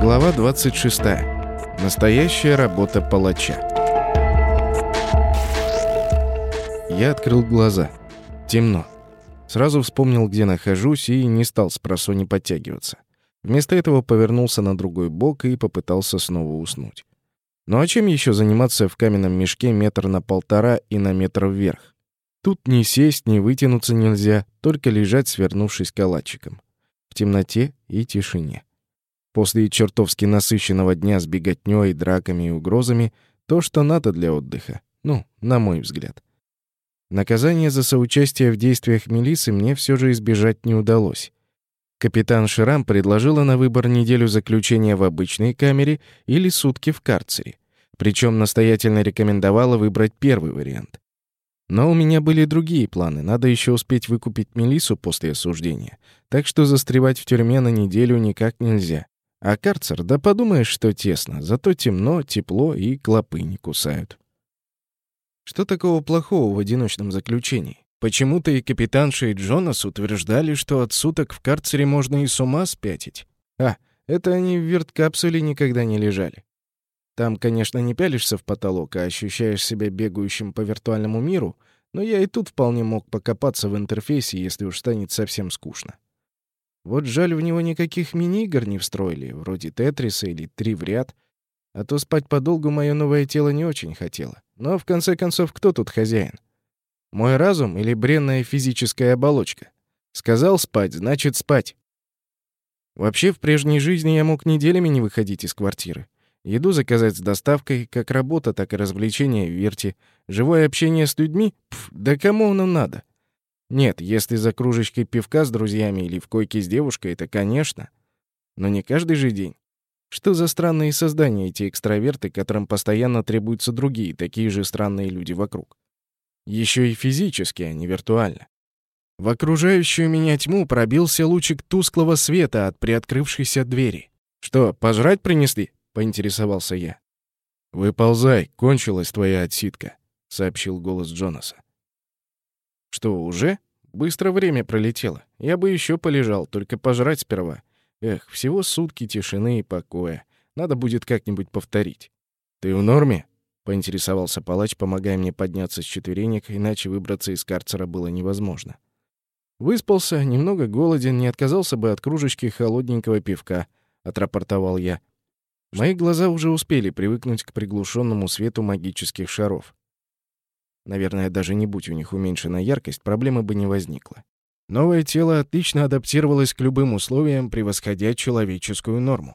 Глава 26. Настоящая работа палача. Я открыл глаза. Темно. Сразу вспомнил, где нахожусь, и не стал с просони подтягиваться. Вместо этого повернулся на другой бок и попытался снова уснуть. Ну а чем еще заниматься в каменном мешке метр на полтора и на метр вверх? Тут ни сесть, ни вытянуться нельзя, только лежать, свернувшись калачиком. В темноте и тишине. После чертовски насыщенного дня с беготнёй, драками и угрозами, то, что надо для отдыха. Ну, на мой взгляд. Наказание за соучастие в действиях милиции мне все же избежать не удалось. Капитан Ширам предложила на выбор неделю заключения в обычной камере или сутки в карцере. Причем настоятельно рекомендовала выбрать первый вариант. Но у меня были другие планы. Надо еще успеть выкупить Мелису после осуждения. Так что застревать в тюрьме на неделю никак нельзя. А карцер, да подумаешь, что тесно. Зато темно, тепло и клопы не кусают. Что такого плохого в одиночном заключении? Почему-то и капитанша, и Джонас утверждали, что от суток в карцере можно и с ума спятить. А, это они в верткапсуле никогда не лежали. Там, конечно, не пялишься в потолок, а ощущаешь себя бегающим по виртуальному миру, но я и тут вполне мог покопаться в интерфейсе, если уж станет совсем скучно. Вот жаль, в него никаких мини-игр не встроили, вроде Тетриса или Три в ряд, а то спать подолгу мое новое тело не очень хотело. Но, в конце концов, кто тут хозяин? Мой разум или бренная физическая оболочка? Сказал спать, значит спать. Вообще, в прежней жизни я мог неделями не выходить из квартиры. Еду заказать с доставкой, как работа, так и развлечения в Вирте. Живое общение с людьми? Пф, да кому оно надо? Нет, если за кружечкой пивка с друзьями или в койке с девушкой, это конечно. Но не каждый же день. Что за странные создания эти экстраверты, которым постоянно требуются другие, такие же странные люди вокруг? Еще и физически, а не виртуально. В окружающую меня тьму пробился лучик тусклого света от приоткрывшейся двери. «Что, пожрать принесли?» — поинтересовался я. «Выползай, кончилась твоя отсидка», — сообщил голос Джонаса. «Что, уже? Быстро время пролетело. Я бы еще полежал, только пожрать сперва. Эх, всего сутки тишины и покоя. Надо будет как-нибудь повторить. Ты в норме?» поинтересовался палач, помогая мне подняться с четверенек, иначе выбраться из карцера было невозможно. Выспался, немного голоден, не отказался бы от кружечки холодненького пивка, отрапортовал я. Мои глаза уже успели привыкнуть к приглушенному свету магических шаров. Наверное, даже не будь у них уменьшена яркость, проблемы бы не возникло. Новое тело отлично адаптировалось к любым условиям, превосходя человеческую норму.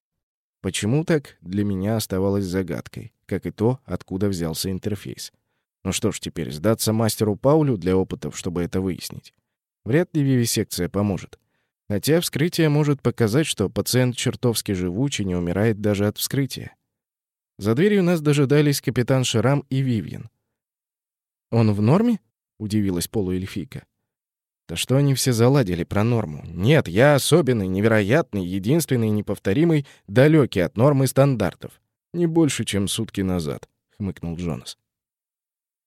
Почему так, для меня оставалось загадкой, как и то, откуда взялся интерфейс. Ну что ж теперь, сдаться мастеру Паулю для опытов, чтобы это выяснить. Вряд ли вивисекция поможет. Хотя вскрытие может показать, что пациент чертовски живучий, не умирает даже от вскрытия. За дверью нас дожидались капитан Шрам и Вивьен. «Он в норме?» — удивилась полуэльфийка. Да что они все заладили про норму? Нет, я особенный, невероятный, единственный, неповторимый, далекий от нормы стандартов. Не больше, чем сутки назад, хмыкнул Джонас.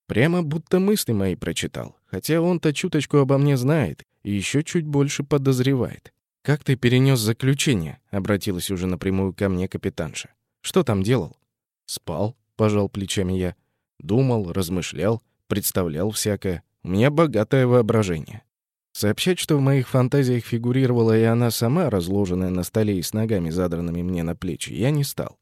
Прямо будто мысли мои прочитал, хотя он-то чуточку обо мне знает и еще чуть больше подозревает. «Как ты перенес заключение?» — обратилась уже напрямую ко мне капитанша. «Что там делал?» «Спал», — пожал плечами я. «Думал, размышлял, представлял всякое. У меня богатое воображение. Сообщать, что в моих фантазиях фигурировала и она сама, разложенная на столе и с ногами задранными мне на плечи, я не стал.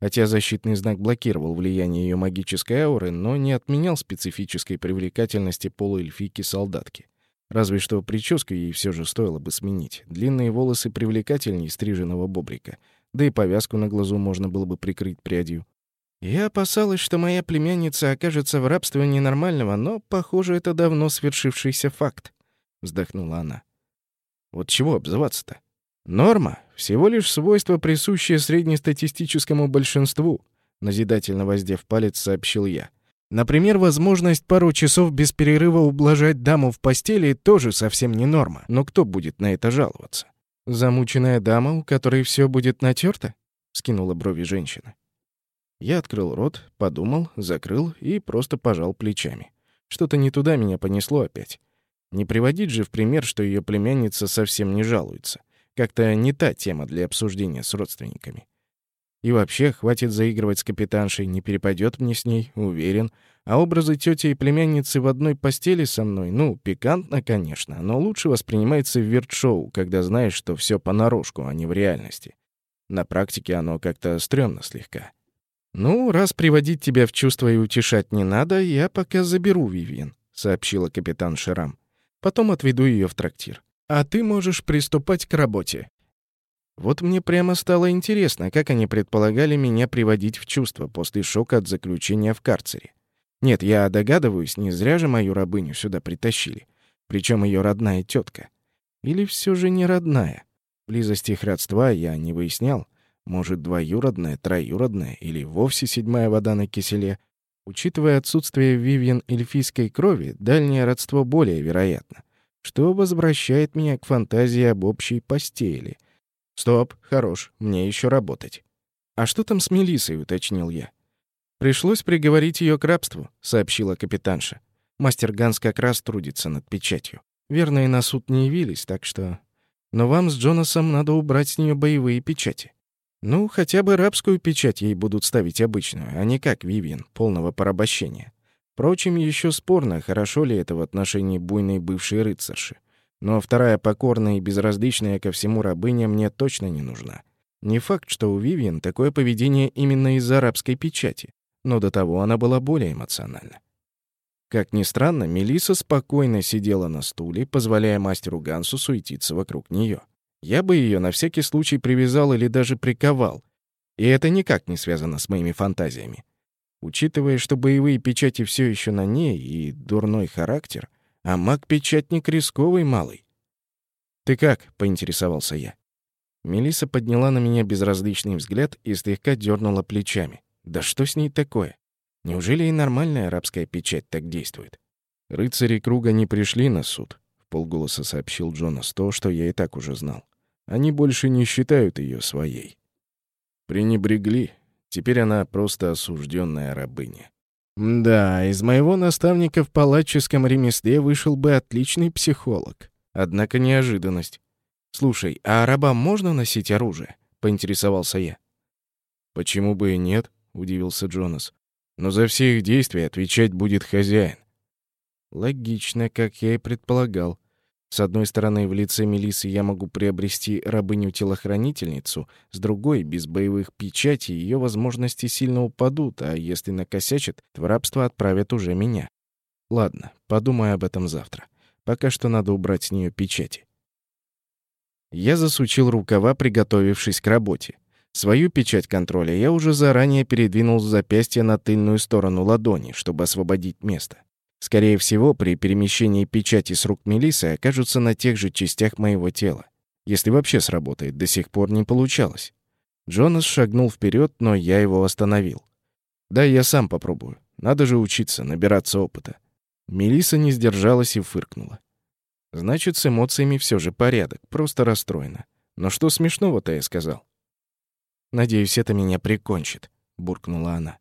Хотя защитный знак блокировал влияние ее магической ауры, но не отменял специфической привлекательности полуэльфийки-солдатки. Разве что прическу ей все же стоило бы сменить. Длинные волосы привлекательнее стриженного бобрика, да и повязку на глазу можно было бы прикрыть прядью. Я опасалась, что моя племянница окажется в рабстве ненормального, но, похоже, это давно свершившийся факт. — вздохнула она. «Вот чего обзываться-то? Норма — всего лишь свойство, присущее среднестатистическому большинству», — назидательно воздев палец, сообщил я. Например, возможность пару часов без перерыва ублажать даму в постели тоже совсем не норма. Но кто будет на это жаловаться? Замученная дама, у которой все будет натерто? скинула брови женщина. Я открыл рот, подумал, закрыл и просто пожал плечами. Что-то не туда меня понесло опять. Не приводить же в пример, что ее племянница совсем не жалуется. Как-то не та тема для обсуждения с родственниками. И вообще, хватит заигрывать с капитаншей, не перепадет мне с ней, уверен. А образы тети и племянницы в одной постели со мной, ну, пикантно, конечно, но лучше воспринимается в вирт-шоу, когда знаешь, что все понарошку, а не в реальности. На практике оно как-то стрёмно слегка. «Ну, раз приводить тебя в чувство и утешать не надо, я пока заберу Вивиан», — сообщила капитан Ширам. «Потом отведу ее в трактир. А ты можешь приступать к работе. Вот мне прямо стало интересно, как они предполагали меня приводить в чувство после шока от заключения в карцере. Нет, я догадываюсь, не зря же мою рабыню сюда притащили. Причем ее родная тетка. Или все же не родная? Близость их родства я не выяснял. Может, двоюродная, троюродная или вовсе седьмая вода на киселе. Учитывая отсутствие Вивьен эльфийской крови, дальнее родство более вероятно, что возвращает меня к фантазии об общей постели — «Стоп, хорош, мне еще работать». «А что там с Мелиссой?» — уточнил я. «Пришлось приговорить ее к рабству», — сообщила капитанша. «Мастер Ганс как раз трудится над печатью. Верные на суд не явились, так что... Но вам с Джонасом надо убрать с нее боевые печати. Ну, хотя бы рабскую печать ей будут ставить обычную, а не как Вивьен, полного порабощения. Впрочем, еще спорно, хорошо ли это в отношении буйной бывшей рыцарши. Но вторая покорная и безразличная ко всему рабыня мне точно не нужна. Не факт, что у Вивиан такое поведение именно из-за арабской печати, но до того она была более эмоциональна. Как ни странно, Мелиса спокойно сидела на стуле, позволяя мастеру Гансу суетиться вокруг нее. Я бы ее на всякий случай привязал или даже приковал. И это никак не связано с моими фантазиями. Учитывая, что боевые печати все еще на ней и дурной характер — а маг-печатник рисковый малый. «Ты как?» — поинтересовался я. Мелиса подняла на меня безразличный взгляд и слегка дернула плечами. «Да что с ней такое? Неужели и нормальная арабская печать так действует?» «Рыцари круга не пришли на суд», — в полголоса сообщил Джонас то, что я и так уже знал. «Они больше не считают ее своей». «Пренебрегли. Теперь она просто осужденная рабыня». Да, из моего наставника в палаческом ремесле вышел бы отличный психолог. Однако неожиданность. «Слушай, а рабам можно носить оружие?» — поинтересовался я. «Почему бы и нет?» — удивился Джонас. «Но за все их действия отвечать будет хозяин». Логично, как я и предполагал. С одной стороны, в лице Мелисы я могу приобрести рабыню-телохранительницу, с другой, без боевых печатей, ее возможности сильно упадут, а если накосячат, в рабство отправят уже меня. Ладно, подумаю об этом завтра. Пока что надо убрать с нее печати. Я засучил рукава, приготовившись к работе. Свою печать контроля я уже заранее передвинул с запястья на тыльную сторону ладони, чтобы освободить место. Скорее всего, при перемещении печати с рук Мелисы окажутся на тех же частях моего тела. Если вообще сработает, до сих пор не получалось. Джонас шагнул вперед, но я его остановил. «Да, я сам попробую. Надо же учиться, набираться опыта». Мелиса не сдержалась и фыркнула. Значит, с эмоциями все же порядок, просто расстроена. Но что смешного-то я сказал? «Надеюсь, это меня прикончит», — буркнула она.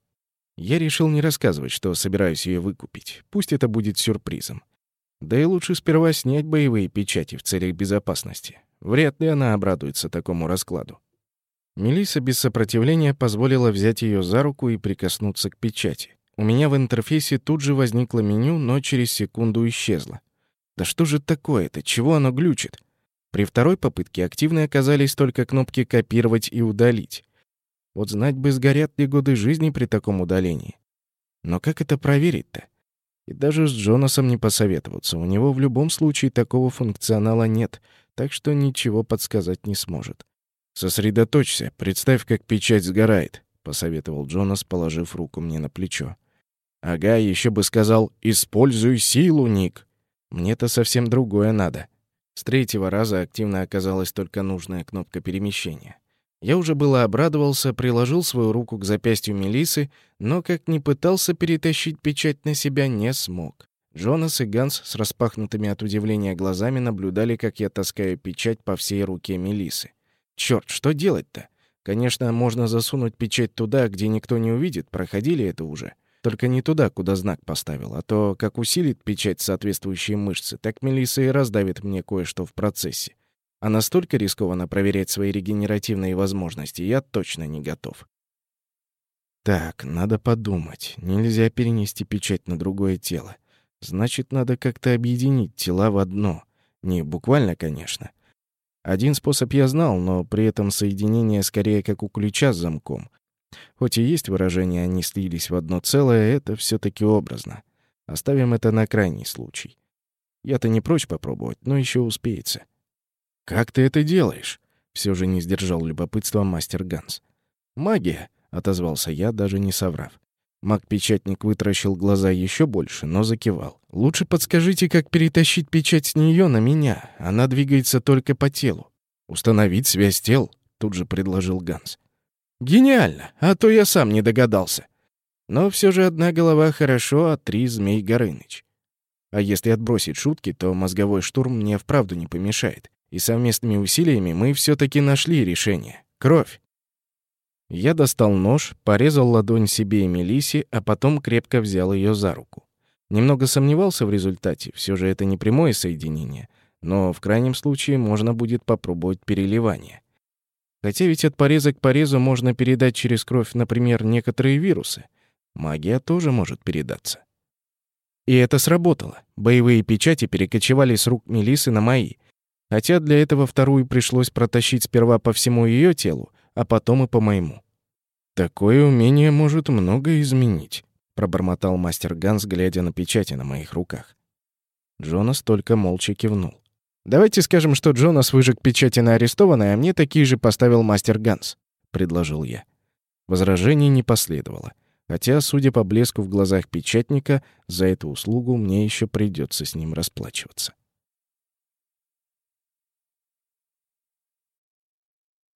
Я решил не рассказывать, что собираюсь ее выкупить. Пусть это будет сюрпризом. Да и лучше сперва снять боевые печати в целях безопасности. Вряд ли она обрадуется такому раскладу. Мелиса без сопротивления позволила взять ее за руку и прикоснуться к печати. У меня в интерфейсе тут же возникло меню, но через секунду исчезло. Да что же такое-то? Чего оно глючит? При второй попытке активны оказались только кнопки «Копировать» и «Удалить». Вот знать бы, сгорят ли годы жизни при таком удалении. Но как это проверить-то? И даже с Джонасом не посоветоваться. У него в любом случае такого функционала нет, так что ничего подсказать не сможет. «Сосредоточься, представь, как печать сгорает», — посоветовал Джонас, положив руку мне на плечо. «Ага, еще бы сказал, используй силу, Ник. Мне-то совсем другое надо». С третьего раза активно оказалась только нужная кнопка перемещения. Я уже было обрадовался, приложил свою руку к запястью Мелисы, но как ни пытался перетащить печать на себя, не смог. Джонас и Ганс с распахнутыми от удивления глазами наблюдали, как я таскаю печать по всей руке Мелисы. Черт, что делать-то? Конечно, можно засунуть печать туда, где никто не увидит, проходили это уже. Только не туда, куда знак поставил, а то, как усилит печать соответствующие мышцы, так Мелисса и раздавит мне кое-что в процессе. А настолько рискованно проверять свои регенеративные возможности я точно не готов. Так, надо подумать. Нельзя перенести печать на другое тело. Значит, надо как-то объединить тела в одно. Не буквально, конечно. Один способ я знал, но при этом соединение скорее как у ключа с замком. Хоть и есть выражение «они слились в одно целое», это все таки образно. Оставим это на крайний случай. Я-то не прочь попробовать, но еще успеется. «Как ты это делаешь?» — все же не сдержал любопытства мастер Ганс. «Магия», — отозвался я, даже не соврав. Маг-печатник вытаращил глаза еще больше, но закивал. «Лучше подскажите, как перетащить печать с нее на меня. Она двигается только по телу». «Установить связь тел», — тут же предложил Ганс. «Гениально! А то я сам не догадался». Но все же одна голова хорошо, а три — Змей Горыныч. А если отбросить шутки, то мозговой штурм мне вправду не помешает. И совместными усилиями мы все таки нашли решение. Кровь. Я достал нож, порезал ладонь себе и Мелисе, а потом крепко взял ее за руку. Немного сомневался в результате, все же это не прямое соединение, но в крайнем случае можно будет попробовать переливание. Хотя ведь от пореза к порезу можно передать через кровь, например, некоторые вирусы. Магия тоже может передаться. И это сработало. Боевые печати перекочевали с рук Мелисы на мои. Хотя для этого вторую пришлось протащить сперва по всему ее телу, а потом и по моему. «Такое умение может многое изменить», — пробормотал мастер Ганс, глядя на печати на моих руках. Джонас только молча кивнул. «Давайте скажем, что Джонас выжег печати на арестованной, а мне такие же поставил мастер Ганс», — предложил я. Возражений не последовало, хотя, судя по блеску в глазах печатника, за эту услугу мне еще придется с ним расплачиваться.